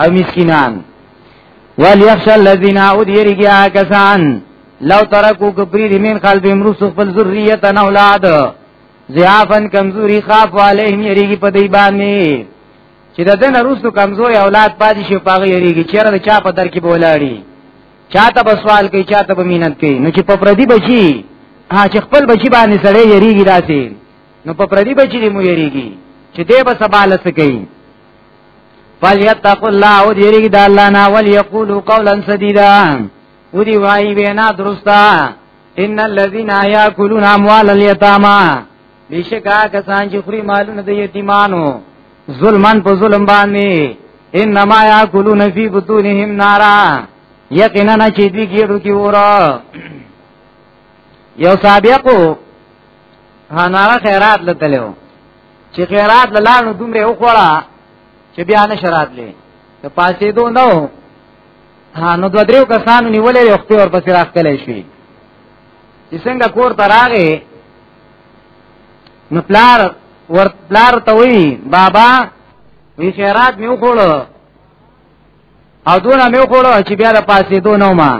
او مسکینان وليخشى الذين اوديرګیا کسان لو ترکو کبری رمین قلب امروس خپل ذریه نه اولاد ضعافن کمزوری خاف علیهم یریږي په دی باندې چې د دن روسو کمزوري اولاد پاتې شي پاغه یریږي چیرې چا په در کې بولاړي چاته په سوال کوي چاته په مينت کوي نو چې په پردي بچي ها چې خپل بچي باندې سړی یریږي داسې نو په پردي بچي دې مو یریږي چې دې به سباله سکی فلیتق الله او دې یریږي د الله نه ول یقول قولا سدیدا و دې وایي وینا درستا ان الذين ياكلون اموال اليتامى بشکا کسان چې خوري مالونه د یتیمانو ظلمن په ظلم باندې انما یاکلون فی بطونهم نارا یقینا نه چې دی ګیرو کې ورا یو سابقو هناره خیرات لتلو چې خیرات لالو دومره وخوړه چې بیا نه شرات لې ته پاسې دو نو ها نو دو دریو کسانو نیولې یو خپل ورپسې راخلې شي چې څنګه کور ته راغې نو پلار ور پلار ته وی بابا وی شهرات میو کولو او دونه میو کولو چې بیا د پاسې دونه ما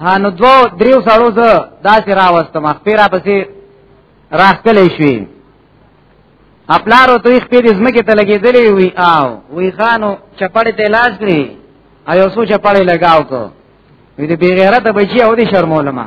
هانو دو دریو سړو زه داسې راوستم خپل پسې راخلې شوې خپلارو ته یې خپل زمکه ته لګېدلې وی او وی خانو چپړې ته لاس کړی او یو سوچ پړې لگاو کو وی دې بغیرت بچی او دې شرمولما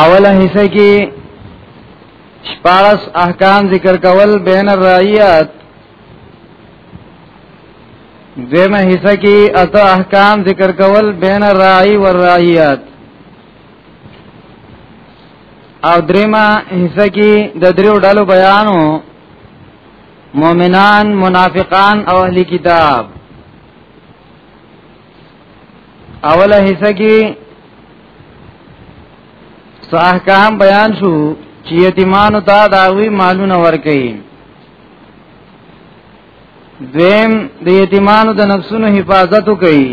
اوله حصہ کې شپارس احکام ذکر کول بین الرعیات دیمه حصہ کې اته احکام ذکر کول بین الرعی والرعیات او دریمه حصہ کې د دریو ډلو بیانو مؤمنان منافقان او اهلی کتاب اوله حصہ کې سو احکام بیان شو چې یتیمانو ته داوی مالونه ورکړي دویم د یتیمانو د نفسونو حفاظت وکړي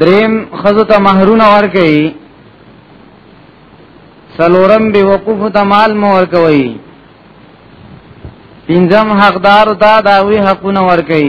دریم خزو ته مہرونه ورکړي سلورم به وقوف ته مال مو ورکوي پنځم حقدار ته داوی حقونه ورکړي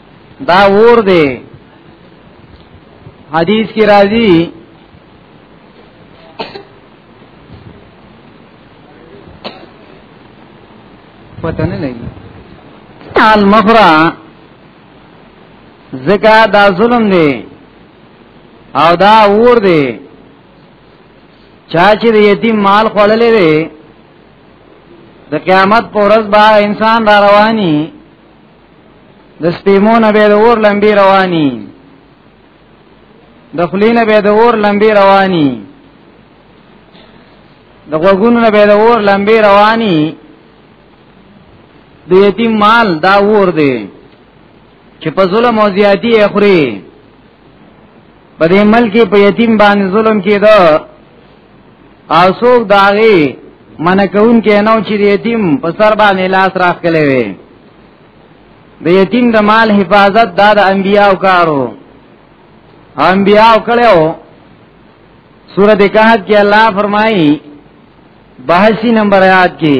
دا ور دی حدیث کی راضی پتہ نه لګي تال مخرا زکا دا ظلم دی او دا ور دی چا چې د یتیم مال خړلې دی د قیامت پر ورځ با انسان را رواني د سپیمونه به د اور لمبي رواني د خلینه به د اور لمبي رواني د غوګونو به د اور لمبي رواني د یتیم مال دا ور دی چې په ظلم او زیاتی اخري په دې ملک په یتیم باندې ظلم کېده اسوک داغي من کون کې نو چې یتیم په سر باندې لاس راخ کړي وي د یتیم د مال حفاظت دا د انبیاو کارو انبیاو کړو سورۃ کهف کې الله فرمایي 82 نمبر آیات کې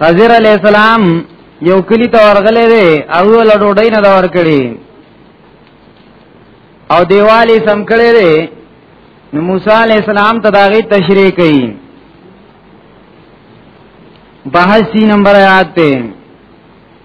خضر علیہ السلام یو کلی ته ورغلې دی او ول ډوډۍ نه دا ور کړی او دیوالی سم کړی دی نو موسی علیہ السلام ته داغي تشریح کړي بحثی نمبر آیات ته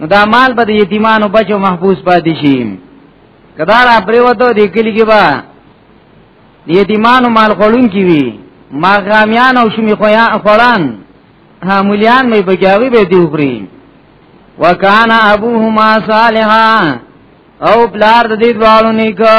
نو دا مال به د یتیمانو بچو محبوس پاتې شي کدا را پریوته د کلی کې با د یتیمانو مال خورون کی وی ماغامیان او شمی خویا خوران ها مليان مې بګیاوی به دی وخوري وکانا ابوهما صالحا او بلار د دې دوالو نیکه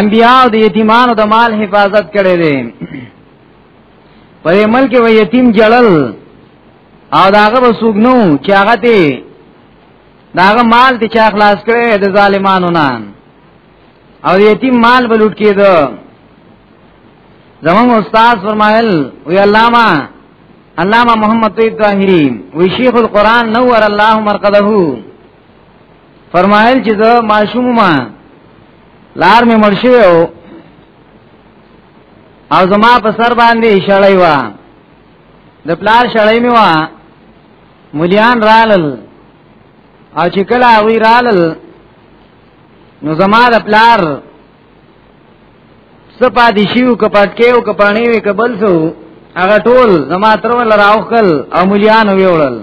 انبیاء د یتیمانو د مال حفاظت کړي دي په عمل کې و یتیم جړل او داغه وسوګنو چې هغه ته داغه مال ته چا خلاص کړي د ظالمانو نه او یتیم مال بلوټ کېدو زمون استاد فرمایل وی علامہ علامہ محمد طیب طاهری وی شیخ القران نور الله مرقده فرمایل چې دا ماشوم ما لار می مرشي او او زما په سر باندې شړای و د پلار شړای می و مليان رالل او چې کله وی رالل نو زما د پلار سپا دی شیو کپټکې او کپانی وی کبل سو هغه ټول زما تر ول راوخل او مليان ویوړل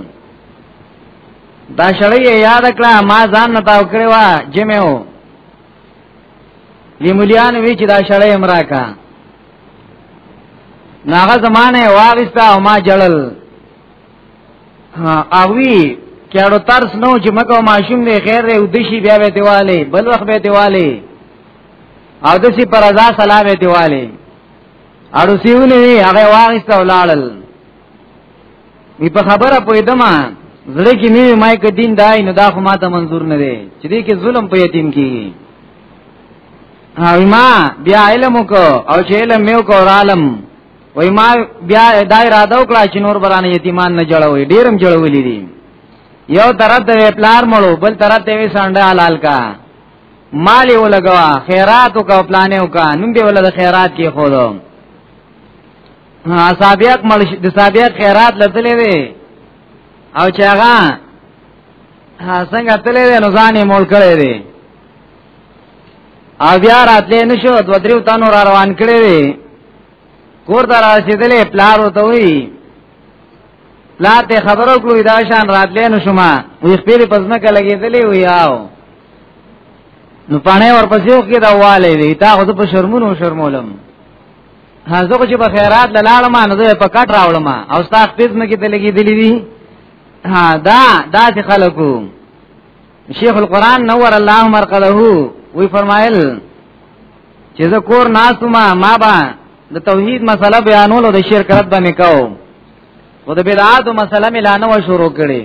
دا شړې یاد کړه ما ځان نه تاو کړې وا جمعو دی مليان وی چې دا شړې امرا کا ناغه زمانه واغستا او ما جړل اوی کېړو ترس نو چې مکه ماشوم دی خیر دی ودشي بیا به دیواله بل وخت به دیواله او دسی پر رضا سلام دیواله اړو سیونی هغه واغستا ولالل وی په خبره پوی دما زړه کې مې ما کې دین دای نو دا خو ما ته منظور نه دی چې دې کې ظلم په یتیم کې او ما بیا علم کو او چې علم مې کو عالم وای ما بیا دا اراده وکړه چې نور برانه یتیمان نه جوړوي ډیرم جوړولې دي یو طرف ته پلار مړو بل طرف ته وی سانډه حلال کا مال یې ولګوا خیرات وکاو پلانې وکا نوم دې ولله خیرات کې خو دوم صابیق مړ د صابیق خیرات لتلې وي او چې هغه څنګه تلې نو ځان یې مول کړی دی او بیا راتلې نشو دو دریو تنو را روان کړی وي کور ته رسیدلې پلار وته وی پلار ته خبرو کړو دا شان راتلې نو شما وی خپل پزما کې لګېدلې وی آو نو پانه ورپسې وکړه واله وی تا خو په شرمونو شرمولم ها زه چې په خیرات لاله ما نه زه په کټ راولم او ستا خپل نه کې تلګي دي دي ها دا دا چې خلکو شیخ القران نور الله مرقله وی فرمایل چې زه کور ناسما ما با د توحید مسله بیانولو د شرک رد باندې کاو و د بدعات مسله ملانه و شروع کړي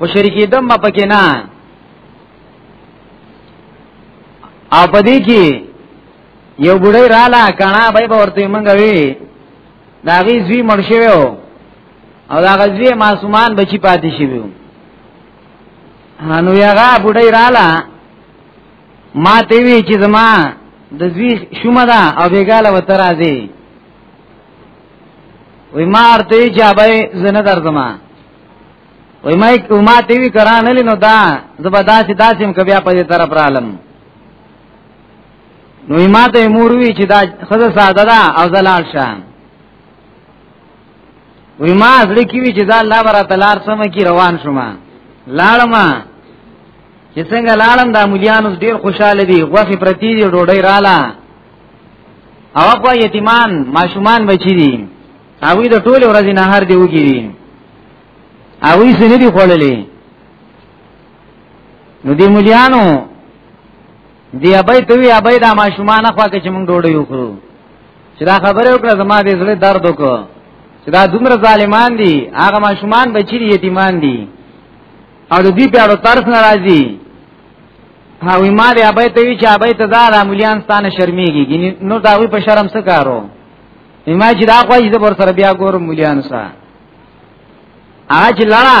او شریکی دم پکې نه او پدې کې یو بډای رااله کنا بای په ورته مونږ وی دا غي زوی مرشوي او دا غزوی معصومان بچی پاتې شي وو هانو یغا بډای رااله ما ته وی چې زما د زوی شومه ده او بیګاله وتر راځي وی ما ارته چې ابای زنه درځما وی ما یک ما ته وی کرانه لینو دا زبرداسي داسم کبیا په دې طرف رالم نو ما ته مور وی چې دا خزه ساده ده او زلال شه وی ما زړه کې وی چې دا الله برا تلار سم کی روان شوم لاړم چې څنګه لاړم دا مليانو ډیر خوشاله دي غوخي پرتی دی ډوډۍ رااله او په یتیمان ماشومان بچی دي هغه د ټوله ورځې نه هر دی وګیری هغه سې نه دی خړلې نو دی مليانو دی ابي ته وی ابي دا ماشومان خو کې چې موږ ډوډۍ وکړو چې دا خبره وکړه زما دې زړه درد وکړ چې دا دومره ظالمان دي هغه ماشومان بچی دي یتیمان دي او د دې په اړه طرف ناراضي هاو ما دې ابي ته وی چې ابي ته دا رامیان ستانه شرمېږي ګینه نو دا وی په شرم څه کارو ما چې دا خو یې د ور سره بیا ګورم مليان سره اج لړا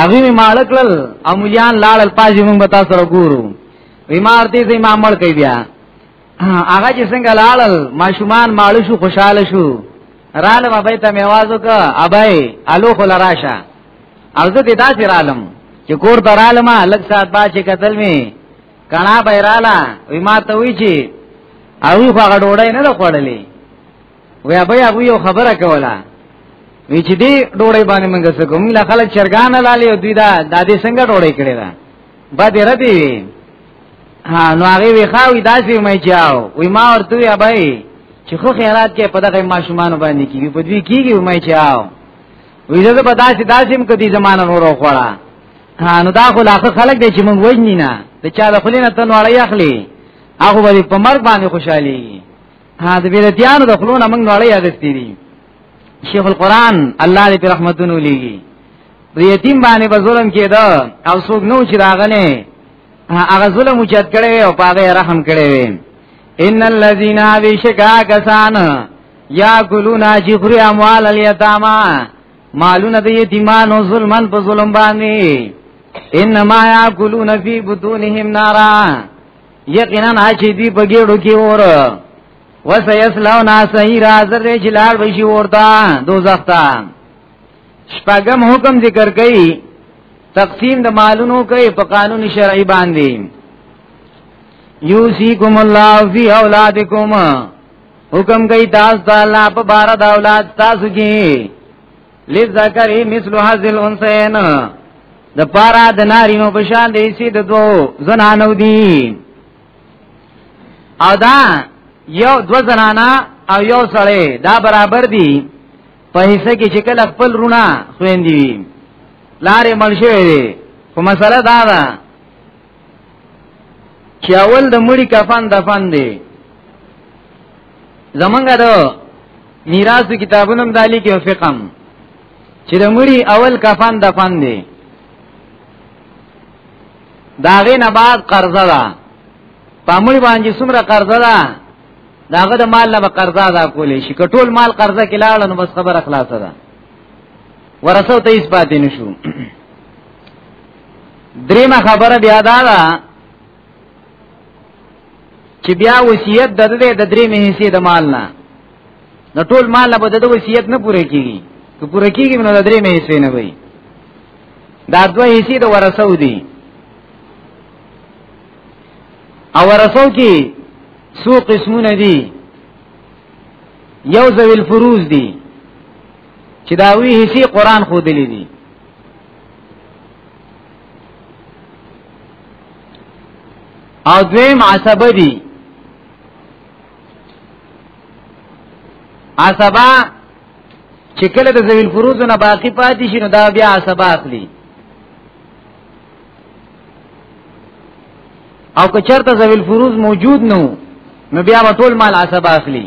هغه می ماړ کړل او مليان لاړل پاجي مونږ به تاسو سره ګورو بیمار دي زي ما مړ کوي بیا هغه چې څنګه لاړل ماشومان ماړ شو خوشاله شو رالم ابای ته میواز وک ابای الو خل راشه او زه دې داسې رالم چې کور ته رالم لږ سات با چې قتل می کنا بیرالا وی ما ته وی چې او هغه ډوړې نه خوړلې ویا به هغه یو خبره کوله وی چې دی ډوړې باندې موږ څه کوم لا خلک چرګان لالي او دوی دا د دې څنګه ډوړې کړې ده با دې ردی وی ها نو هغه وی خاوی داسې مې چاو وی ما ورته وی ابای چې خو خیرات کې په دغه ماشومان باندې کیږي په دوی کیږي مې چاو وی زه په داسې داسې مې کدي زمانه نور خوړه ها نو دا خو لاخه خلک دی چې موږ وژنی نه د چا د خلینو تنواړی اخلي هغه به په مرګ باندې خوشحالي ها د بیرتیانو د خلونو موږ نړۍ اغستې دي شیخ القران الله دې په رحمتونو لېږي د یتیم باندې په ظلم کې دا او څوک نو چې راغنه هغه ظلم چت کړي او پاغه رحم کړي ان الذين بشکا کسان یاکلون جغری اموال الیتاما مالونه د یتیمانو ظلمن په ظلم باندې انما یاکلون فی بطونهم نارا یقینا چې دی په ګېړو کې اور وسیسلو ناسهی رازر دی چې لار بشي ورته دوزخ ته شپږم حکم ذکر کړي تقسیم د مالونو کوي په قانون شرعي باندې یوسیکم الله فی اولادکم حکم کوي تاسو ته الله په بار د اولاد تاسو کې لذکر مثل حظ الانثیین د پارا د نارینو په شان دی چې د دوو زنانو دی او دا یو دو زنانا او یو سړی دا برابر دی په حصہ کې چې کله خپل رونه خويندې وي لارې مړ شوی دی خو مسله دا ده چې اول د مړی کفن دفن دی زمونږ د میراث کتابونو هم دالی کې فقم چې د مړی اول کفن دفن دی داغه نه بعد قرضه ده پامړي باندې څومره قرضه ده داغه د مال نه قرضه ادا کولې شي کټول مال قرضه کې لاړ نو بس خبره خلاصه ده ورثه ته یې پاتې نشو دریمه خبره بیا دا ده چې بیا وصیت د دې د دریمه حصے د مال نه نو ټول مال له بده وصیت نه پوره کیږي که پوره کیږي نو د دریمه حصے نه وي دا دوه حصے د ورثو دي او ورثو کې څو قسمونه دي یو ذوی الفروز دي چې دا وی حصے قران خو دلی دي او دویم عصبه دی عصبه چې کله د ذویل فروز نه باقی پاتې شي نو دا بیا عصبه اخلي او که چرته ذویل فروز موجود نو نو بیا ټول مال عصبه اخلي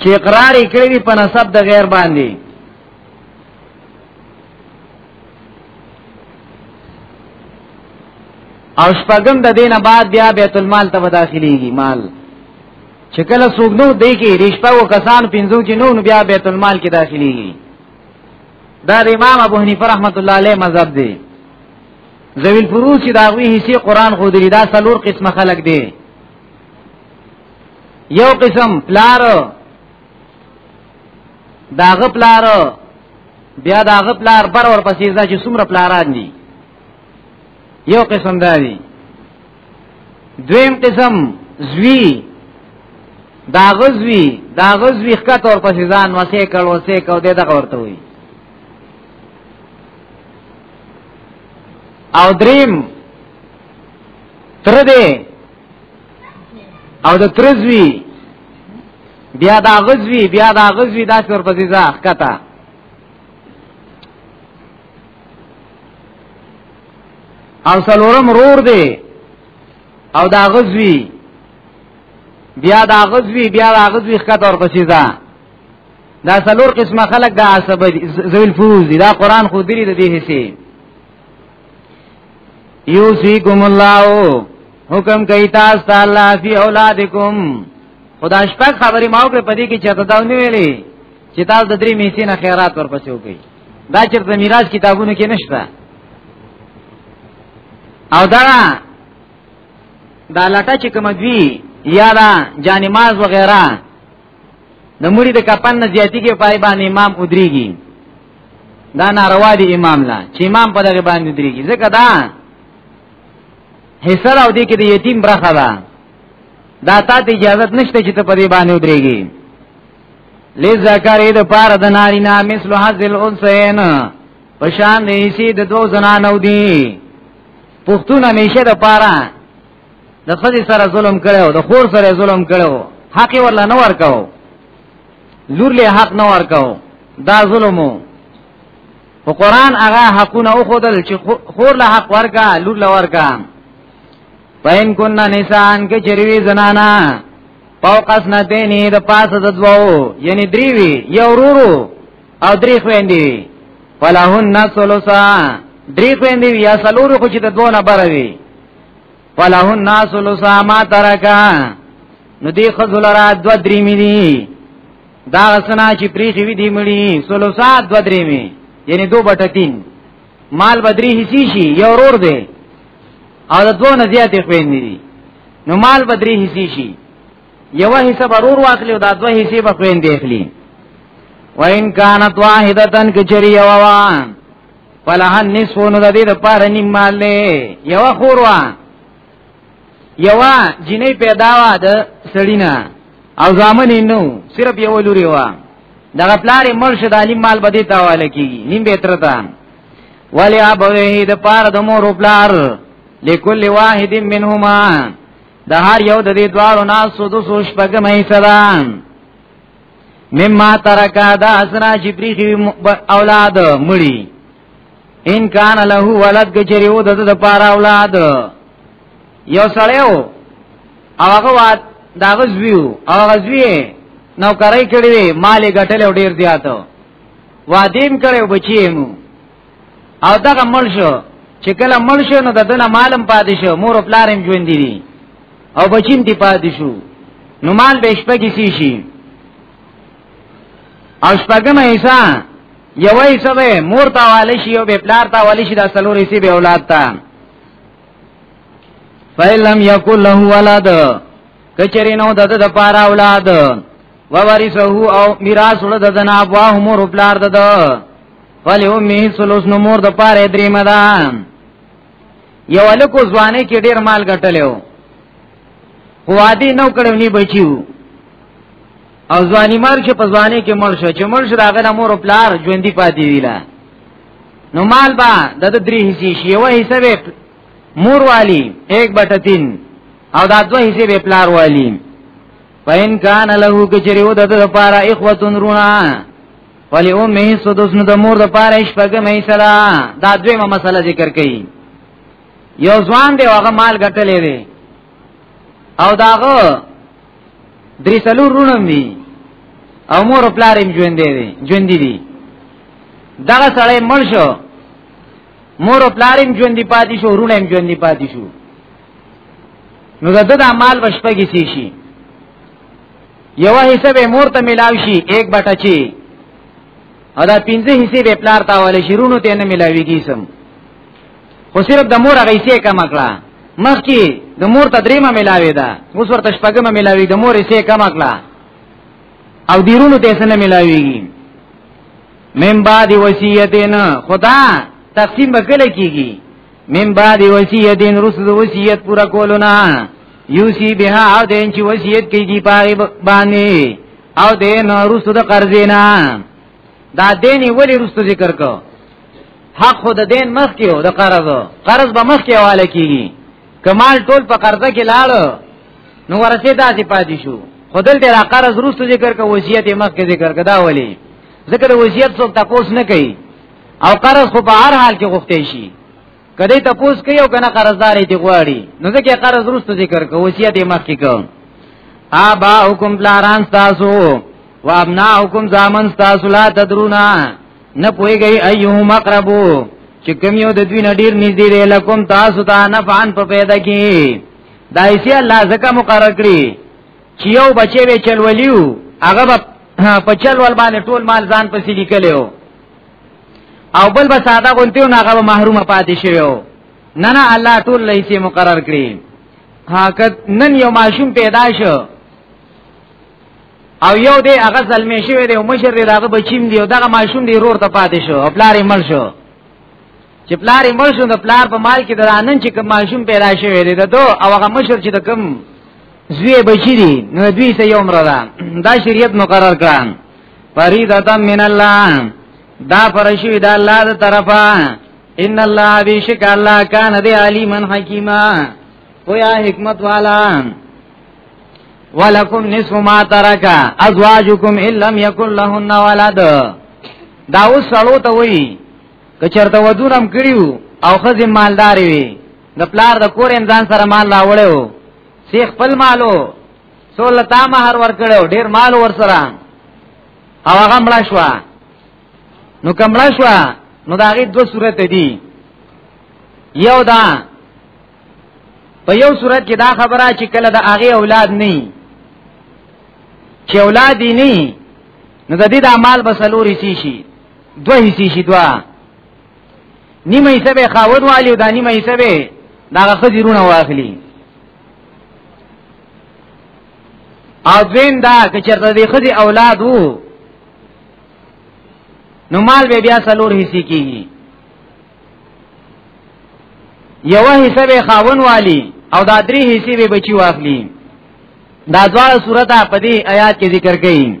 چې اقرار یې کړی دی په نسب د غیر باندې او شپږم د دینه بعد بیا بیت المال ته داخليږي مال چې کله څوک نو دی کې رښتا او کسان پینځو کې نو بیا بیت المال کې داخليږي دا د امام ابو حنیفه رحمت الله علیه مذهب دی ذویل فروز چې دا غوي حصے قران خو درې دا سلور قسمه خلق دی یو قسم پلار داغه پلار بیا داغه پلار بر ور پسې ځا چې څومره پلاران دي یو قسم دا دي دویم قسم زوی دا غزوی دا غزوی خکت اور پسی ځان وسه کړ وسه کو دې دغه ورته وي او دریم تر دې او د ترزوی بیا دا غزوی بیا دا غزوی دا سر پسې ځه ښکته او سلورم رور دی او دا غزوی بیا دا غزوی بیا دا غزوی ښکته ور پسې ځه دا سلور قسمه خلق دا عصب ذویل فروز دی دا قران خو دی د دې حصے یوسیکم الله حکم کوي تاسو ته الله فی اولادکم خدا شپږ خبرې ماو کې پدې کې چاته دا نه ویلې چې تاسو د درې میسي نه خیرات ورپسې وکړي دا چرته میراث کتابونو کې نشته او دا دا لټه چې کوم دوی یا دا جانماز وغیرہ د مړي د کفن نه زیاتی کې پای باندې امام ودریږي دا ناروا دی امام لا چې امام په دغه باندې ودریږي ځکه دا حصہ او دې کې د یتیم برخه ده دا تا ته اجازه نشته چې ته په دې باندې ودریږي لذکر د پار د ناری نا مثل حذل انسین پشان دې شي د دوه زنانو دی پښتون همیشه د پاره د خدي سره ظلم کړو د خور سره ظلم کړو حق ورلا نه ورکاو لور له حق نه ورکاو دا ظلمو په قران هغه حقونه او خدل چې خور له حق ورکا لور له ورکا پاین کنا نسان کې چروي زنانا فوقس نه دیني د پاسه د دوو یعنی دریوی یو رورو او دری خويندې فلهن ثلثا دری خويندې یا سلورو خو چې د دوه نه بروي فلهن ناس لساما ترکا نو دی خزل را دو دریمی دی دا غسنا چې پریخي وی دی مړي سلوسا دو دریمی یعنی دو بټه تین مال بدری حصی شي یو رور دی او د دوه نه زیاتې خويندې دي نو مال بدری حصی شي یو حصہ برور واخلي او دا دوه حصے به خويندې اخلي وان کانت واحدتن کچری یوا ولها النصف نو د دې لپاره نیم مال نه یو خوروا یو جنې پیدا وا د سړینا او ځامن نو صرف یو لوري وا دا پلار مرشد علی مال بده تاواله کیږي نیم به ترتا ولی ابوه د پاره د مور پلار لکل واحد منهما د هر یو د دې دوارو ناس سودو سوش پګمې صدا مما ترکا دا اسنا چې پریخي اولاد مړي ان کان له ولد کچری و د د پار اولاد یو سړیو هغه وات داغه زویو هغه زوی نو کرای کړی مال غټل ډیر زیاتو وادیم کړو بچیم او دغه مړ شو چې کله مړ شو نو ددنه مالم پاتې شو مور او پلارم ژوند دي او بچیم دی پاتې شو نو مال به شپه کې سی شي او شپږم ایسا یو ایسا به مور تا والی شي او به پلار تا والی شي دا سلور ایسی به اولاد تا فیلم یکل له ولد کچری نو دد د پارا اولاد وورثه او میراث ول د دنا واه مور پلار د ولی امه سلوس نو مور د پاره درې مدان یو الکو ځواني کې ډیر مال ګټلو خو عادي نو کړو نی بچیو او ځواني مر چې په ځواني کې مر شو چې مر شو داغه مور پلار ژوندۍ پاتې دی لا نو مال با د درې حصے شي یو حصہ به مور والی 1/3 او دا دوه حصے به پلار والی پاین کان له کچری و د لپاره اخوتون رونا ولی امه سدس نو د مور د پاره شپګه مې سره دا دویمه مسله ذکر کړي یو ځوان دی هغه مال ګټلې دی او داغه درې سلو رونم دي او مور پلار یې ژوند دی ژوند دي دغه سړی مړ شو مور پلار یې ژوند دی پاتې شو رونه یې ژوند دی پاتې شو نو د د مال بشپږی سی شي یو حصہ به مور ته ملاو شي 1 بټه چی او دا پنځه حصے به پلار تا ولې شیرونو ته نه ملاویږي سم خو صرف د مور هغه حصے کم کړه مخکې د مور ته دریمه ملاوي ده اوس ورته شپږمه ملاوي د مور حصے کم کړه او دیرونو ته نه ملاویږي من بعد وصیتین خدا تقسیم وکړه کیږي من بعد وصیت رسل وصیت پورا کولنا یوسی بها او دین چې وصیت کوي دی پاره باندې او دین رسل د قرضینا دا دین ولی رسل ذکر کو حق خود دین مخ کې او د قرض قرض به مخ کې حواله کیږي کمال ټول په قرضه کې لاړ نو ورسه داسې پاتې شو خدل دې را قرض رسل ذکر کو وصیت مخ کې ذکر کدا ولی ذکر وصیت څوک تاسو نه کوي او قرض خو په هر حال کې غوښتې شي کله ته پوس کوي او کنه قرضداري دی غواړي نو ځکه قرض روسته ذکر کو وصیت یې مخ کې کوم ابا حکم بلاران تاسو و ابنا حکم زامن تاسو لا تدرونا نه پويږي ايهم اقربو چې کوم یو د دوی نډیر نږدې دی لکم تاسو ته نفعن په پیدا کې دایسي الله زکه مقرر کړی چې یو بچي به چلولیو هغه په چلول باندې ټول مال ځان پسې لیکلو او بل به ساده غونتیو نه هغه محروم پاتې شویو نه نه الله ټول لایسي مقرر کړی هاکت نن یو ماشوم پیدا شو او یو دی هغه زلمی شوی دی او مشر دی هغه بچیم دی او دغه ماشوم دی رور ته پاتې شو او پلار یې مړ شو چې پلار یې مرشو د پلار په مال کې درانن چې کوم ماشوم پیدا شوی دی دو او هغه مشر چې د کوم زوی بچی دی نو دوی سه یو عمر ده دا شریعت مقرر کړان فریدتا من الله دا فرشوی دا الله د طرفا ان الله بیشک الله کان دی علیما حکیما پویا حکمت والا ولکم نصف ما ترک ازواجکم ان لم یکن لهن ولد دا اوس سړو ته وایي که چرته ودونم کړیو او خزه مالدار وي د پلار د کور امزان سره مال راوړیو سی خپل مالو سول تا مہر ور کړو ډیر مال ور سره او هغه مړ شو نو کمړ شو نو دا غي دوه صورت دي یو دا په یو صورت کې دا خبره چې کله د هغه اولاد نه چې اولاد یې نه نو د دې د مال بسلوري شي دوه حصي شي دوه نیمه حصہ به خاور والی او دا نیمه حصہ به دا خزیرونه واخلي او دویم دا که چرته دی خزی اولاد وو نو مال به بیا سلور حصے کیږي یو حصہ به خاون والی او دا درې حصے به بچی واخلي دا دوا صورت په دې آیات کې ذکر کړي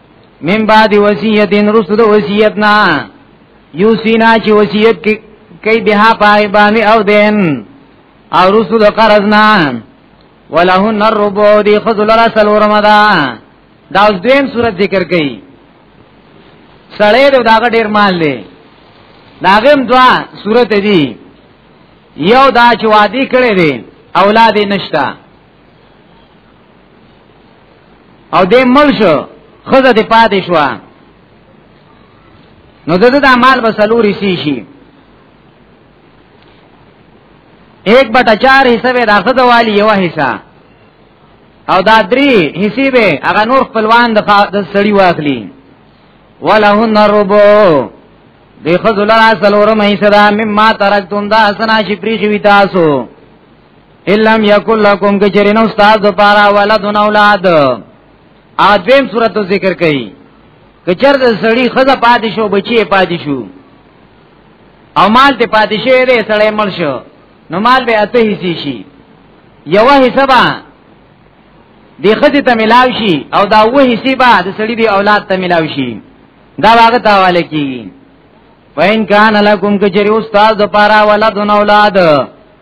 من بعد وصیت رسد وصیتنا یوسینا چې وصیت کوي بها پای باندې او دین او رسد قرضنا ولهن الربع دی خذل رسل ورمدا دا اوس دویم صورت ذکر کړي سړی د داګه ډیر مال دی داګم دوا صورت دی یو دا چې وادي کړي دی اولاد نشتا او دې مړ شو خزه دې پاتې شو نو دغه د مال به سلوري سي شي ایک بٹا چار حصہ به داخد والی یو حصہ او دا درې حصے به هغه نور خپلوان د سړی واخلي ولهن ربو دی خذل را سلورم حصہ دا مما ترکتم دا سنا شپری شوی تاسو الم یکل لکم کچرین استاد پارا ولدن اولاد ادم صورت ذکر کئ کچر د سړی خزه پاتې شو بچی پاتې شو او مال ته پاتې شوی دی سړی مل شو نو مال به اته حصے شي یو حصہ با دی خزه ته ملاو شي او دا و حصے با د سړی دی اولاد ته ملاو شي دا واغه تاواله کیږي وین کان لکم کچری استاد د پارا ولدن اولاد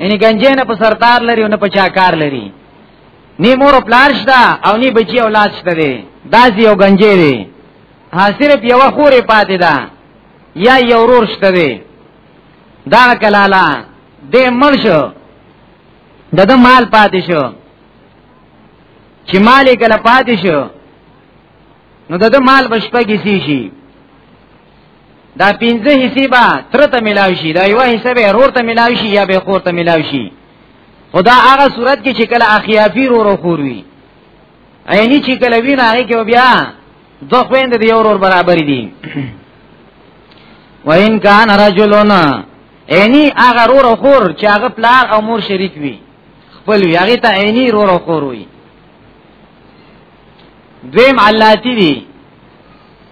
یعنی گنجې نه په سرتار لري او نه په چا کار لري نی مور پلار شته او نی بچي اولاد شته دی دا یو گنجې دی ها صرف یو خورې پاتې ده یا یو ورور شته دی دا کلاله دې مړ شو د د مال پاتې شو چې مال یې کله پاتې شو نو د د مال بشپږی شي دا پنځه حصے به تر ته ملاوي شي دا یو حصہ به رور ته ملاوي شي یا به خور ته ملاوي شي خدا هغه صورت کې چې کله اخیافی رو رو خور وي عیني چې کله وینه هغه کې بیا دوه خويند دی اور اور برابر دي وین کان رجلون عیني هغه رو رو خور چې هغه پلار او مور شریک وي خپل وي هغه ته عیني رو رو خور وي دویم علاتی دی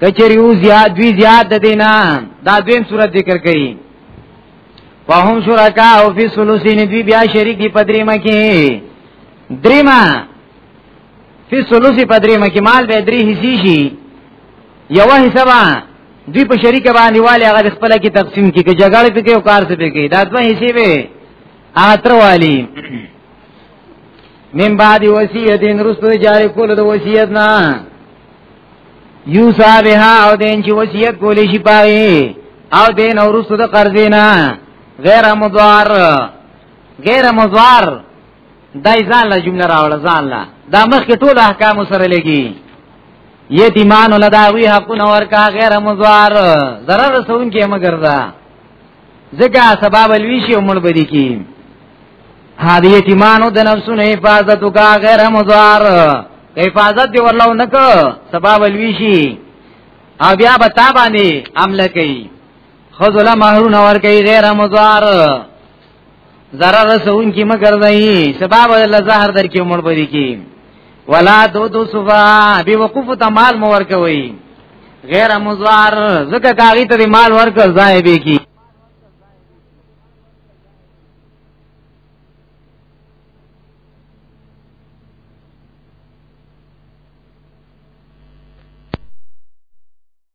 کچری او زیاد وی زیاد د دینا دا دویم صورت ذکر کړي فهم شرکا او فی ثلثین دوی بیا شریک دی پدریمه کې دریمه فی ثلث پدریمه کې مال به درې حصي شي یو حصہ با دوی په شریک باندې والي هغه خپل کې تقسیم کې کې جګړه کې کې او کار څه کې دا دوه حصے به اتر والی من بعد وصیت ان رسو جاری کول د وصیت نه یوسا بها او دین چې وصیت کولې شي پای او دین اورسو د قرضینا غیر مضار غیر مضار دای ځان له جمله راوړل ځان له دا مخکې ټول احکام سره لګي یتیمان لداوی حقونه ورکا غیر مضار ضرر رسون کې مگر دا ځکه سبب لوي شي مړ بدی کی هادی یتیمانو د نفسونو حفاظت کا غیر مزار حفاظت دی ورلو نک سبب لوي شي او بیا به تا باندې عمل کوي خذل مہرون اور کوي غیر مزار zarar رسون کی مگر دی سبب الله زهر در کی مړ بدی کی ولا دو دو صبا بی وقوف ته مال مو ورکوي غیر مزوار زکه کاغی ته مال ورکړ ځای به کی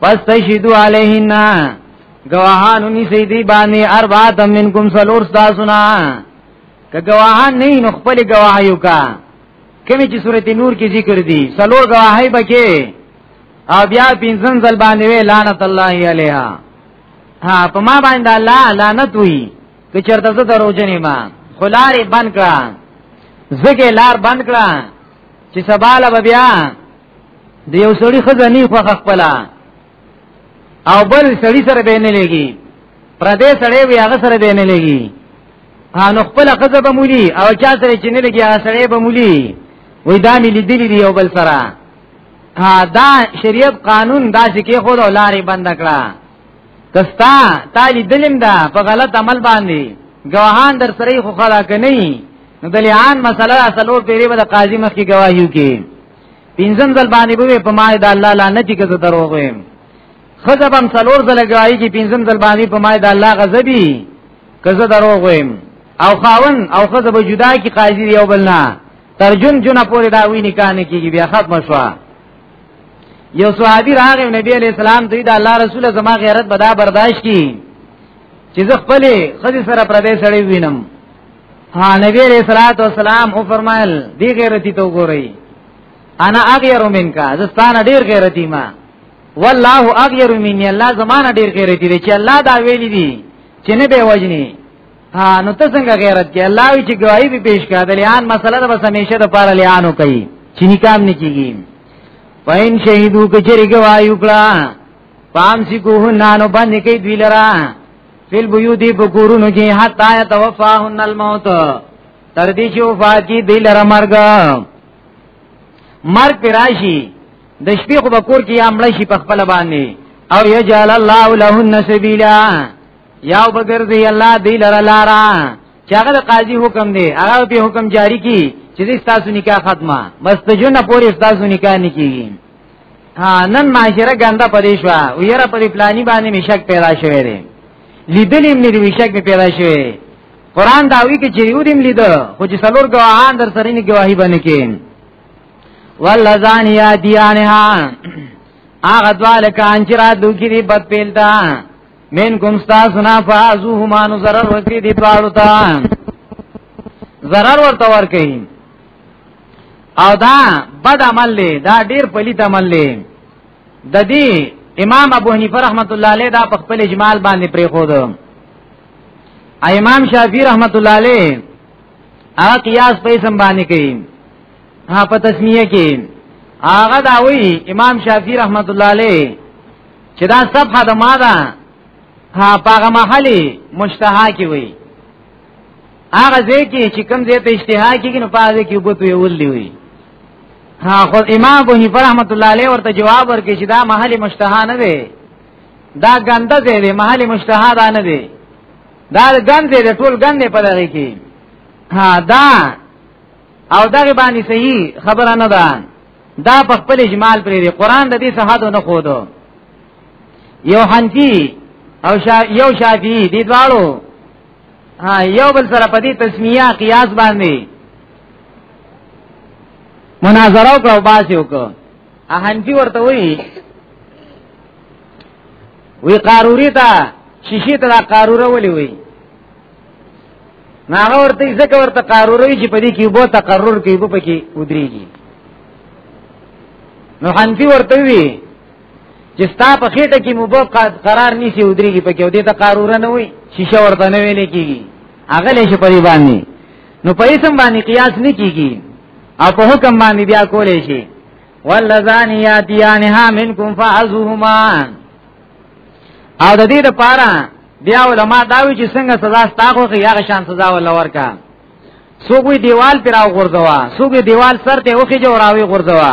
فاستشهدوا علیهن گواهان نیسی دی باندې اربعه منکم سلور تاسونا که گواهان نه نو خپل گواهیو کا کمی چې سورته نور کې ذکر دي سلور گواهی بکې او بیا پینځن ځل باندې وی لعنت الله علیها ها په ما باندې الله لعنت وی که چرته زه دروځنې ما خلارې بند کړه زګه لار بند کړه چې سباله بیا د یو سړي خزانی خو خپل او بل سړي سره به نه لګي پر دې سړي وی هغه سره به نه لګي هانو خپل خزه به مولي او چا سره چې نه لګي هغه سره به مولي وې دا ملي دي دی یو بل سره ها دا شریعت قانون دا چې کې خو لارې بند کړه کستا تالی دلم دا په غلط عمل باندې گواهان در سره خو خلا کني نو دلیان مسله اصلو پیری به قاضي مخ کی گواهیو کې پنځم ځل باندې به په ما د الله لعنت کې زه دروغ ویم خزه بم څلور ځله گواہی کې پنځم ځل باندې په ما د الله غضبي که زه دروغ ویم او خاون او خزه به جدا کی قاضي یو بل نه تر جون جون پورې دا وی نکاح نه کیږي بیا ختم شو یو صحابي راغی نبی علی السلام دوی دا الله رسول زما غیرت بدا برداشت کی چې زه خپل خزه سره پردې سړی وینم ها نبی علیہ الصلوۃ والسلام او فرمایل دی غیرتی تو ګورئ انا اغیر منکا زستان ډیر غیرتی ما والله اغیر منی الله زمانہ ډیر غیرتی دی چې الله دا ویلی دی چې نه به وجنی ها نو ته څنګه غیرت کې الله وی چې گواہی به پیش کړه د لیان مسله ده بس همیشه د پاره لیانو کوي چې نکام نه کیږي پاین شهیدو کچری گواہی وکړه پام سی کوه نانو باندې کوي دوی لرا فل بیودی بکورونو کی حتا یتوفاهن الموت تر دې چې وفات کی دی لره مرګ مرګ پراشي د شپې خو بکور کې یا مړ شي په خپل باندې او یجعل الله لهن سبیلا یا وبګرځي الله دی لره لارا چې هغه د قاضي حکم دی هغه به حکم جاری کی چې تاسو نکاح ختمه بس ته جون پورې تاسو نکاح نه کیږي ها نن معاشره ګنده پدې شو او یره پدې پلاني باندې مشک پیدا شوی دی لیدلې مې دې مشک مې پیدا شوی قران دا وی کې چې یو دې لیدو خو چې څلور ګواهان در سره نه ګواهی باندې کې والذان یادیانها هغه دواله کان چې را دوکې دې بد پیلتا من کوم تاسو نه فازوهما نظر ورکې دې پاړو تا zarar ورته ورکې او دا بد عمل دی دا ډیر پلیت عمل دی د دې امام ابو حنیفه رحمت الله علیه دا په خپل اجمال باندې پرې خو دو امام شافعی رحمت الله علیه هغه قیاس په سم باندې کوي ها په تسمیه کې هغه دا وی امام شافعی رحمت الله علیه چې دا صفحه د ماده ها پاغه محلي مشتها کې وی هغه ځای کې چې کوم ځای ته اشتها کېږي نو پاره کې وبو یې ولې وي ها خو امام ابو حنیفه رحمۃ اللہ علیہ ورته جواب ورکړي چې دا محل مشتها نه دی دا ګنده ځای دی محل مشتها دا نه دی دا ګنده دی ټول ګنده په دغه کې ها دا او دغه باندې صحیح خبره نه ده دا په خپل اجمال پرې دی قران د دې صحاد نه خو دو یو حنفی او شا یو شافعی دي دوالو ها یو بل سره په دې تسمیه قیاس باندې مناظره وکړو باز یو کو اهنفي ورته وی وی قاروری ته شیشې ته دا قاروره ولي وی ناغه ورته ځکه ورته قاروره چې په دې کې وبو تقرر کې وبو پکې ودرېږي نو حنفي ورته وی چې ستا په خېټه کې مو قرار نيسي ودرېږي پکې او دې ته قاروره نه وي شیشه ورته نه ویل کېږي هغه لې شي په دې باندې نو په اسم باندې قیاس نه کېږي او په حکم باندې بیا کولې شي والذان یاتیانها منکم فعذوهما او د دې لپاره بیا علما دا وی چې څنګه سزا ستاغو کې هغه شان سزا ول ورکا سوګوي دیوال پر او غورځوا سوګوي دیوال سر ته اوخه جو راوي غورځوا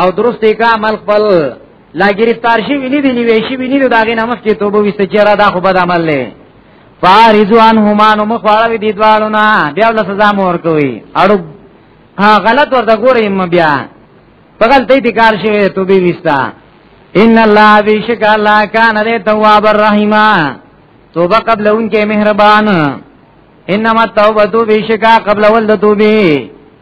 او درست کا عمل خپل لا گرفتار شي ویني دی نیوي شي ویني دا غي نامخ کې توبه وست چیرې دا خو بد عمل لې فارزو ان همان مخواړه دي دوالو نه بیا ول سزا مور کوي اړو ها غلط ورته ګورې م بیا په غلطۍ دي کار شي توبه وستا ان الله بیشک الله کان دې تواب الرحیم توبه قبل ان کې مهربان انما التوبه بیشک قبل ول توبه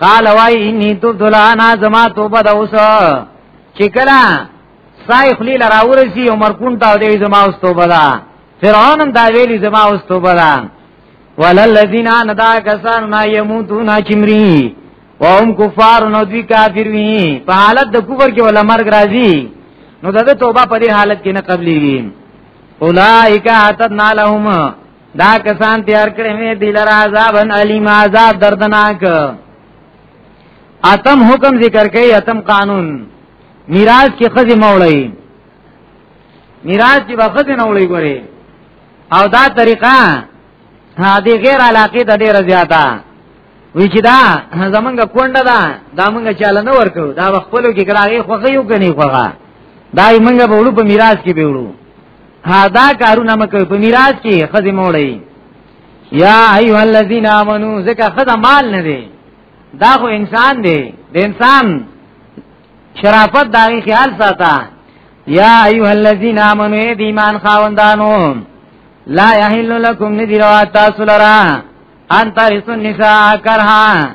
قال وای انی تو دلانا زما توبه دا اوس چې کلا سای خلیل راورسی عمر کون تا دی زما اوس توبه دا فرعون دا ویلی زما اوس توبه دا وللذین ان دا کسان نا یموتون چمری وهم کفار نو دوی کافر وی په حالت د کفر کې ولا مرګ راځي نو دا توبه په دې حالت کې نه قبليږي اولائک اتنا لهم دا کسان تیار کړی مې دلر عذاب علیم عذاب دردناک اتم حکم ذکر کړي اتم قانون میراث کې خزي موړی میراث کې بخزي نه وړي ګوري او دا طریقه ها دې غیر علاقه د ډیره زیاته وی چې دا زمونږ کونډه ده دا مونږ چاله نه ورکو دا خپلو کې کراغي خوخه یو کني خوغه دا یې مونږ به وړو په میراث کې به وړو ها دا کارونه مکه په میراث کې خزي موړی یا ایو الذین آمنو زکه خدا مال نه دی دا خو انسان دی د انسان شرافت دا خیال ساته یا ایو الذین آمنو ای ایمان خاوندانو لا یحل لکم ندی روا تاسو لرا ان ترسو النساء کرها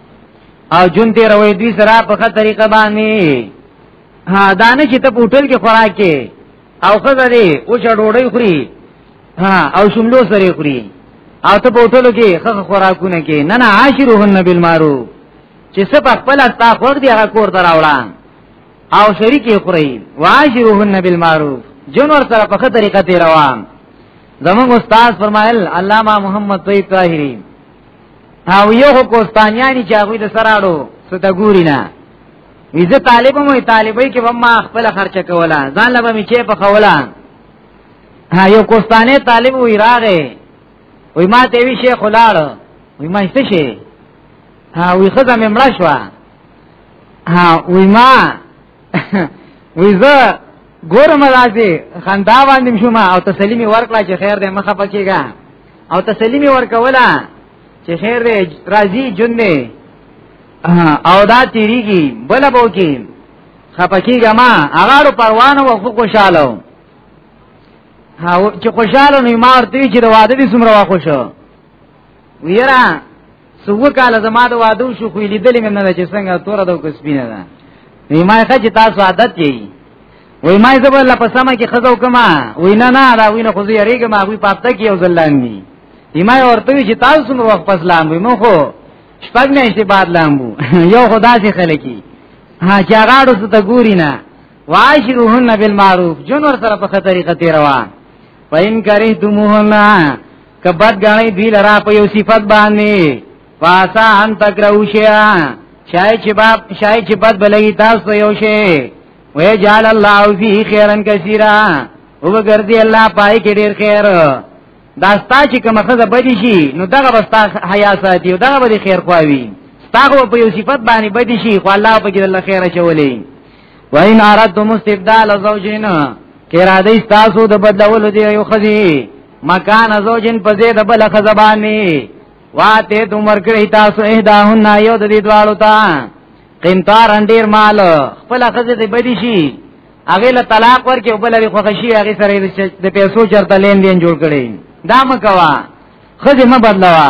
او جون ته روي دوی سره په خه طریقه باندې ها دانه چې ته پټل کې خوراک کې او خزه دې او چا ډوډۍ خوري ها او شملو سره خوري او ته پټل کې خه خوراکونه کې نه نه عاشرهن بالمعروف چې سپ خپل استا خوګ دی هغه کور ته راوړا او شریک یې خوري واشرهن بالمعروف جون ور سره په طریقه تی روان زموږ استاد فرمایل علامه محمد طیب طاهری او یو خو کوستانیانی چې هغه د سراړو ستا ګوري نه ویزه طالب مو طالبای کې ما خپل خرچه کوله ځان لبه می چې په خوله ها یو کوستانه طالب وی راغې وی ما ته وی شیخ لاړ وی ما څه شي ها وی خزه مې مړ شو ها وی ما ویزه ګورم راځي خندا باندې شوم او تسلیم ورکړه چې خیر دې مخه پکېګا او تسلیم ورکولا چې خیر دې راځي جون دې او دا تیریږي بل بو کې خپکیګا ما هغه پروانه وقفو خوشاله ها چې خوشاله نو مار دی چې د واده دې سمره واخو شو ویرا سو کاله زما د واده شو خو لیدلې مې نه چې څنګه تور د کوسپینه ده وی ما ښه چې تاسو عادت یې وی ما زبر لا پسمه کې خزو کما وی نه نه دا وی نه خو یې ریګه ما وی پاتې کې یو ځلان دی یما ورته چې تاسو څومره وخت پس لام وی مو خو شپږ نه شي بعد لام وو یو خدا سي خلکی ها چې غاړو ته ګوري نه واشروهن بالمعروف جن ور سره په طریقه تیروا وین کرهتموهن کبد غنی دی لرا په یو صفت باندې فاسا ان تکرو شیا شای چې باب شای چې بد بلګی تاسو یو شی وی جعل الله فی خیرن کثیرا او ګرځي الله پای کې ډیر خیر دا ستا چې کوم خزه بدی شي نو دغه بستا حیا ساتي او دغه به خیر خواوي تاغه په یو صفت باندې بدی شي خو الله په کې الله خیر چولې وین اردتم استبدال زوجین کې را دې تاسو د بدلولو دی یو خزي مکان زوجن په زید بل خزبانی واته تو مرکړی تاسو اهداهن یو د دې دوالو ته قنطار انډیر مال خپل خزه دې بدی شي هغه له طلاق ورکې او بل خو خشي هغه سره د پیسو چرته لین دین جوړ کړي دا مکوا خزه م بدلوا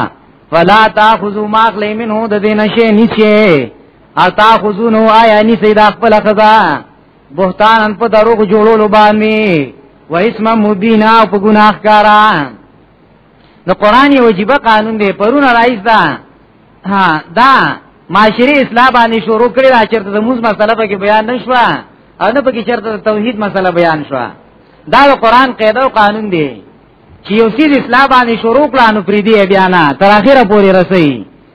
فلا تاخذوا ما خلی منه د دین شي نشي اتا خذونه آیا نسی دا خپل خزه بهتان په دروغ جوړولو باندې و اسم مبینا په ګناه کارا نو قران یو واجب قانون دی پرونه رئیس دا ها دا معاشري اصلاح باندې شروع کړی دا چرته د موز مسله په کې بیان نشو او نه په کې چرته توحید مسله بیان شو دا د قران قاعده او قانون دی چې یو سیز اصلاح باندې شروع کړه نو پریدي بیا نه تر اخره پورې رسي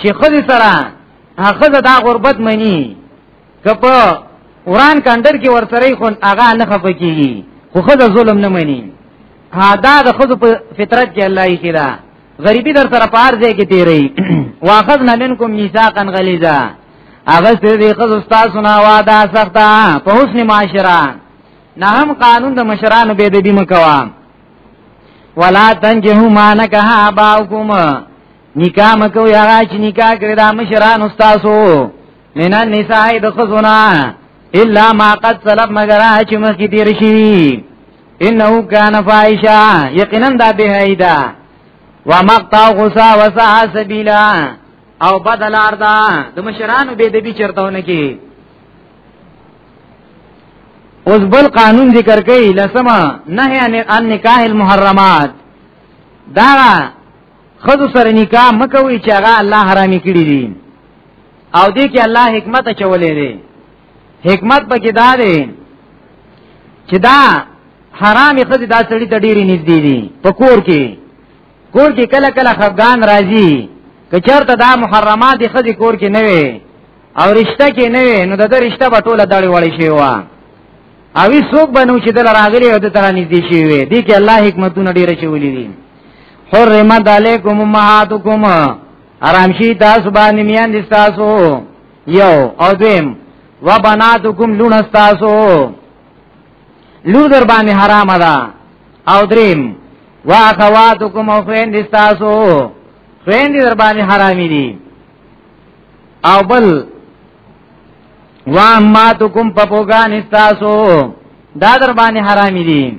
چې خځه سره هغه دا غربت مني کپه قران کندر کې ورسره خو هغه نه خپه کیږي خو خځه ظلم نه مني دا د خځو په فطرت کې الله یې کړه غریبی در سره پار ځای کې تیری واخذنا منکم میثاقا غلیظا هغه دې خځو تاسو نه واده سخته په حسن معاشره نه هم قانون د مشرانو به دې مکوا ولا تنجهو ما نکه باوکم نکاح مکو یا راچ نکاح کړی دا مشران استادو من النساء د خزونا الا ما قد سلف مگر چې مخکې تیر شي انه کان فایشا یقینا دا به ایدا ومقطع غصا وسع سبیلا او بدل اردا د مشرانو به د بي چرتاونه کې اوس بل قانون ذکر کوي لسما نهي عن نکاح المحرمات دا خذو سره نکاح مکوي چې هغه الله حرامي کړی دي او دې کې الله حکمت چولې دي حکمت پکې دا دی چې دا حرامي خذې دا سړی ته ډېری نږدې دي په کور کې کور کې کله کله خفغان راځي کچرته دا محرمات دي خذې کور کې نه وي او رشتہ کې نه وي نو د رشتہ په ټوله دړې وړې شي وا او څوک بنو چې دل راغلي او د ترانی دي شي وي دي کې الله حکمتونه ډېر چولې دي حرمت علیکم امهاتکم حرام شي تاسو باندې میان دي تاسو یو او دویم و بناتکم لون تاسو لور در باندې حرام ده او دریم و اخواتکم او خوین دي تاسو خوین دي در باندې حرام دي او بل و اماتکم پپوغان تاسو دا در باندې حرام دي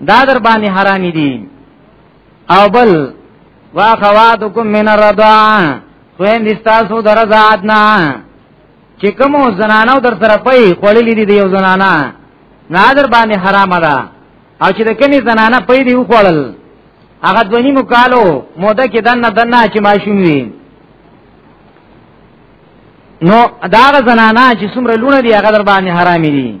دا در باندې حرام دي او بل واخواتکم من الرضاعه خوین دستاسو در ذات نه چې کوم زنانو در سره پي خړلې دي یو زنانا نادر باندې حرام ده او چې د کمی زنانا پي دی وخړل هغه دونی مکالو موده کې دنه دنه چې ماشوم وي نو دا زنانا چې څومره لونه دي هغه در باندې حرام دي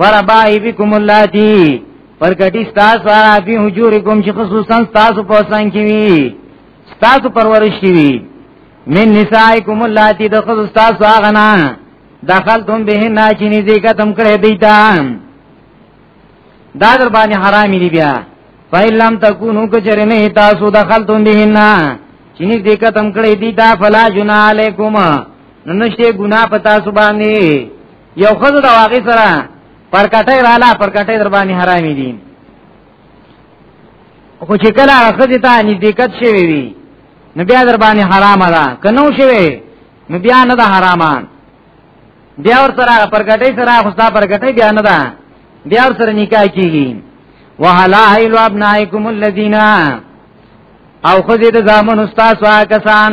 وربائبکم اللاتی پر کټی تاسو را فی حجورکم چې خصوصا تاسو په سان کې وی تاسو پرورش کی وی من نسائکم اللاتی د خصوص تاسو هغه نه دخلتم به نه چې نږدې کتم کړې دی تا دا در باندې حرام دی بیا فإن لم تكونوا كجرنه تاسو دخلتم به نه چې نږدې کتم کړې دی تا فلا جنا علیکم نو نشته ګنا پتا سو باندې یو خزه دا واقع سره پر کټه رااله پر کټه در باندې حرامي دي خو چې کله خزه ته نزدېکت شي وي نو بیا در باندې حرام ده کنو شوی نو بیا نه ده حرامان بیا ور سره پر کټه سره خو دا پر کټه بیا نه ده بیا ور سره نکاح کیږي وحلائل ابنائکم الذین او خزه د زامن استاد سوا کسان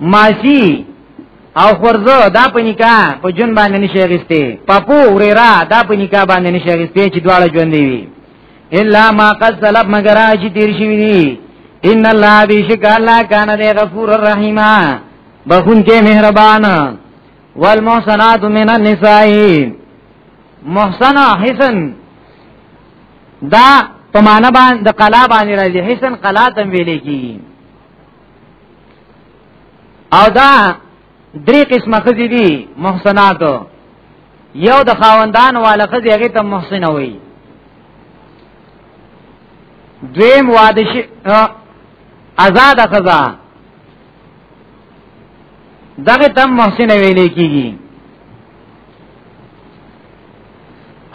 ماسی او خورزو دا په نکاح په جون باندې نشي غسته پپو وریرا دا په نکاح باندې نشي غسته چې دواړه ژوند وي الا ما قد سلب مگر چې تیر شي وي ان الله بیشک الله کان دی غفور الرحیم بخون کې مهربان والمحسنات من النساء محسن حسن دا په معنا باندې قلا باندې راځي حسن قلا تم ویلې کی او دا درې قسمه خزي دي محسنات یو د خاوندان والا خزي هغه ته محسن وي دویم واده شي آزاد خزا دغه تم محسن ویلې کیږي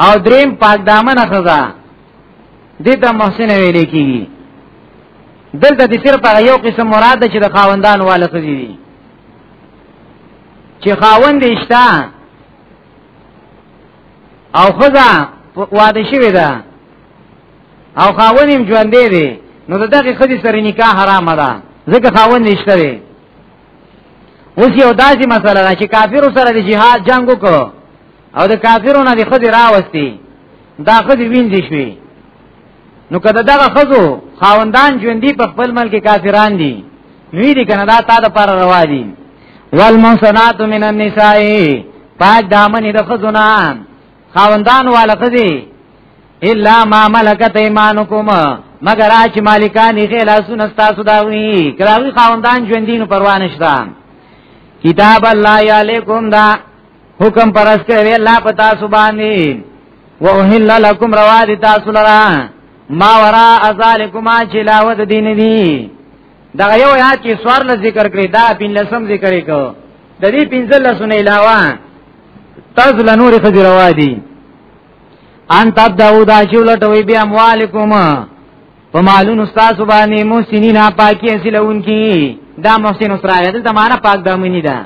او دریم پاک دامن خزا دې ته محسن ویلې کیږي دلته د صرف هغه یو قسم مراد ده چې د خاوندان والا خزي دي چې خاوند اشتا او خزا واده شوی ده او خاوند هم ژوند دی نو دغه خزي سره نکاح حرام ده ځکه خاوند نشته دی اوس یو داسې مسله ده چې کافر سره د جهاد جنگ وکړو او د کافرونو د خدي راوستي دا خدي وینځي شوي نو کده دا خزو خاوندان ژوندۍ په خپل ملک کافران دي نوی دي کنه دا تا د پر روا دي والمحصنات من النساء پاک دامن د خزونه خاوندان والا خزي الا ما ملکت ایمانکم مگر اچ مالکان یې لاسونه ستاسو دا وی کراوی خاوندان ژوندینو پروانه شته کتاب الله علیکم دا حکم پرس کړی وی الله پتا سبحانه و اوهل لکم روا دي تاسو لرا ما ورا ازالکما چې لاوت دین دی دا یو یا چې سوار ل ذکر کړی دا پین لسم ذکر کو د دې پنځل لسونه علاوه تاسو له نور خزر روا دي ان تب داودا چې ولټوي بیا اموالکم په مالون استاد باندې محسنین پاکي اصلون کی دا محسن اسرائیل ته معنا پاک دامنی ده دا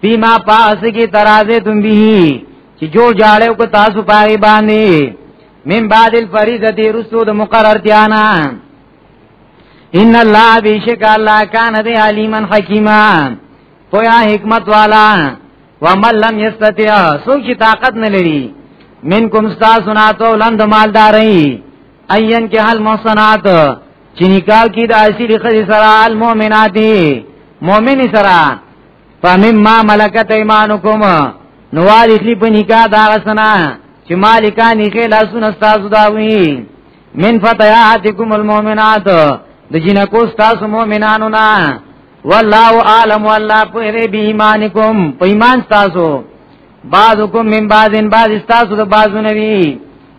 بیما پاس کی ترازه تم به چې جوړ جاړو کو تاسو پای باندې من بعد الفریضه دی رسو د مقرر دیانا ان الله بیشک الله کان دی علیما حکیما پویا حکمت والا ومن لم یستطیع سو کی طاقت نه لري من کوم ستا سناتو لند مالداري اين کې حل محسنات چې نکاح کې د اصلي خدي سره المؤمنات مؤمن سره فمم ما ملکت ایمانکم نو والی خلی په نکاح دا غسنا چې مالکان یې خلا سن استاد داوی من فتياتکم المؤمنات د جنکو تاسو مؤمنانو نه والله عالم والله پر به ایمانکم په ایمان تاسو بعضکم من بعضن بعض تاسو د بعضو نبی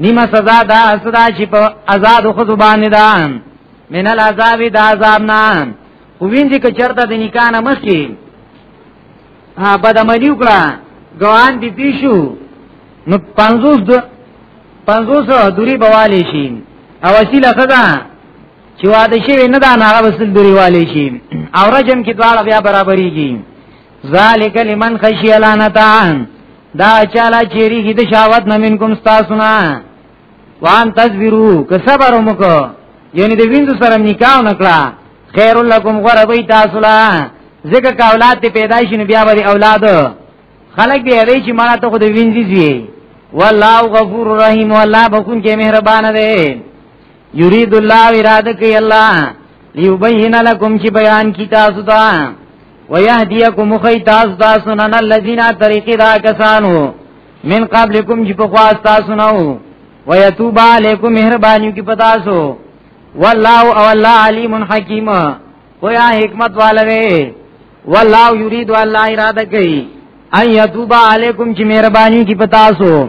نیمه سزا دا سزا چې په آزاد خو زبان ده من العذاب دا عذاب نه خو وینځي که چرته د نکاح نه مخکي ها بدعملی وکړه ګوان بي پی شو نو 50 د 500 دوری بوالی شي او وسیله خدا چې واده شي نه دا نه وسل دوری والی شي او رجم کې دواړه بیا برابرېږي ذالک لمن خشی لعنتان دا چاله چیرې کې د شاوت نمن کوم تاسو نه وان تصبرو که صبر وکړو یعنی د وینځو سره نکاح نکړه خیر لکم غربی تاسو لا ځکه که اولاد ته پیدا شي نو بیا به اولاد خلک به وی چې مړه ته خو د وینځي زی والله غفور رحیم والله بخون کې مهربان دی یرید الله اراده کوي الله لیبین لکم چې بیان کی تاسو ته ويهديكم خي تاسو تاسو نه الذين طريقي دا کسانو من قبلكم چې په خواص تاسو نه وو ويتوب عليكم مهرباني کی پتا سو والله او الله عليم حكيم ويا حکمت والے والله يريد والله اراده کوي ان يتوب عليكم چې مهرباني کی پتا سو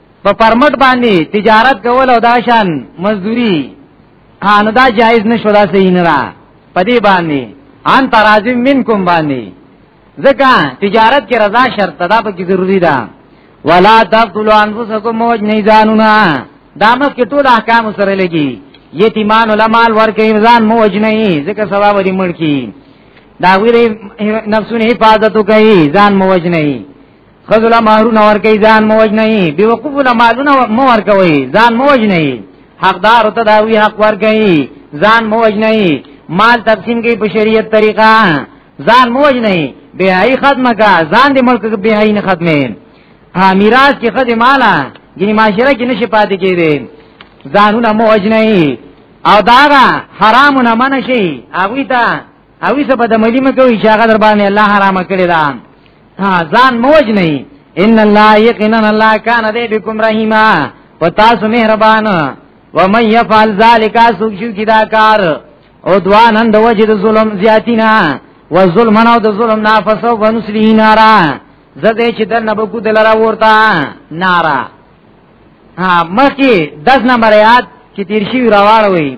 په پرمټ باندې تجارت کول او دا شان مزدوري ان دا جایز نشو دا صحیح نه را پدی باندې ان ترازم منکم باندې ځکه تجارت کې رضا شرط دا به کی ضروری ده ولا تقتلوا انفسکم موج نه ځانونه دا مخ کې ټول احکام سره لګي یتیمان علمال ورکه ځان موج نه ځکه سبا وری مړ کی دا ویری نفسونه حفاظت کوي ځان موج نه خذل مہرون اور کئی جان موج نہیں بے وقوف نہ مالون مور کوئی جان موج نہیں حقدار ہوتا داوی حق ور گئی جان موج نہیں مال تقسیم کی بشریت طریقہ جان موج نہیں بے حی ختم کا جان دے ملک بے حی نہ ختم ہے ہاں میراث کی خد مالا یعنی معاشرہ کی نشی پاتی کی دے جانو نہ موج نہیں او داغا حرام نہ منشی اوی تا او څه په دملی مکوې چې هغه در باندې الله حرام کړی دا ها ځان موج نه ان الله یقینا الله کان دې بكم رحیما پتا سو مهربان و من يفعل ذلك سوق شو کی دا کار او دوانن د وجه د ظلم زیاتینا و ظلم نه د ظلم نه فسو ونسلی نارا زده چې د نبو کو دلرا ورتا نارا ها مخکې 10 نمبر یاد چې تیر شي راوړوي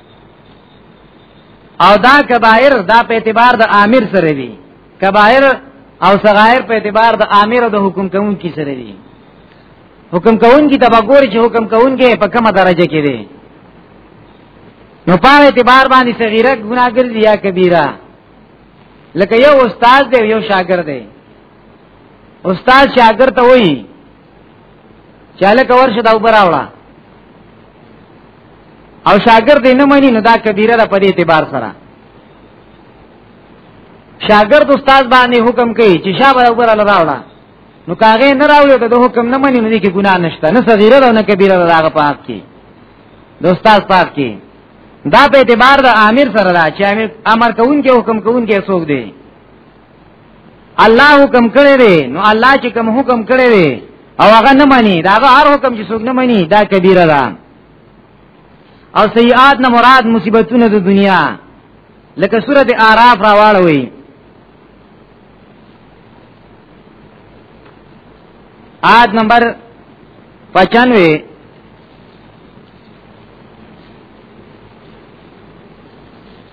او دا کبائر دا په اعتبار د امیر سره دي کبائر او صغائر په اعتبار د امیر او د حکم کوون کی سره دي حکم کوون کی تبا ګوري چې حکم کوون کې په کومه درجه کې دي نو په اعتبار باندې صغیره ګناګر دي یا کبیره لکه یو استاد دی یو شاګرد دی استاد شاګرد ته وایي چاله کور شدا اوپر اوړه او شاګرد نه مانی نو دا کبیره ده په دې اعتبار سره شاګرد استاد باندې حکم کوي چې شابه اوپر راوړه نو کاغه نه راوړو ته د حکم نه مني نو دي کې ګناه نشته نه صغیره ده نه کبیره ده هغه پاک کی د استاد پاک کی دا په اعتبار د امیر سره دا چې امیر امر کوونکې حکم کوونکې څوک دی الله حکم کړی دی نو الله چې کوم حکم کړی دی او هغه نه مانی دا هغه هر حکم چې څوک نه مانی دا کبیره ده او سیئات نه مراد مصیبتونه د دنیا لکه سوره اعراف راواړوي آد نمبر 95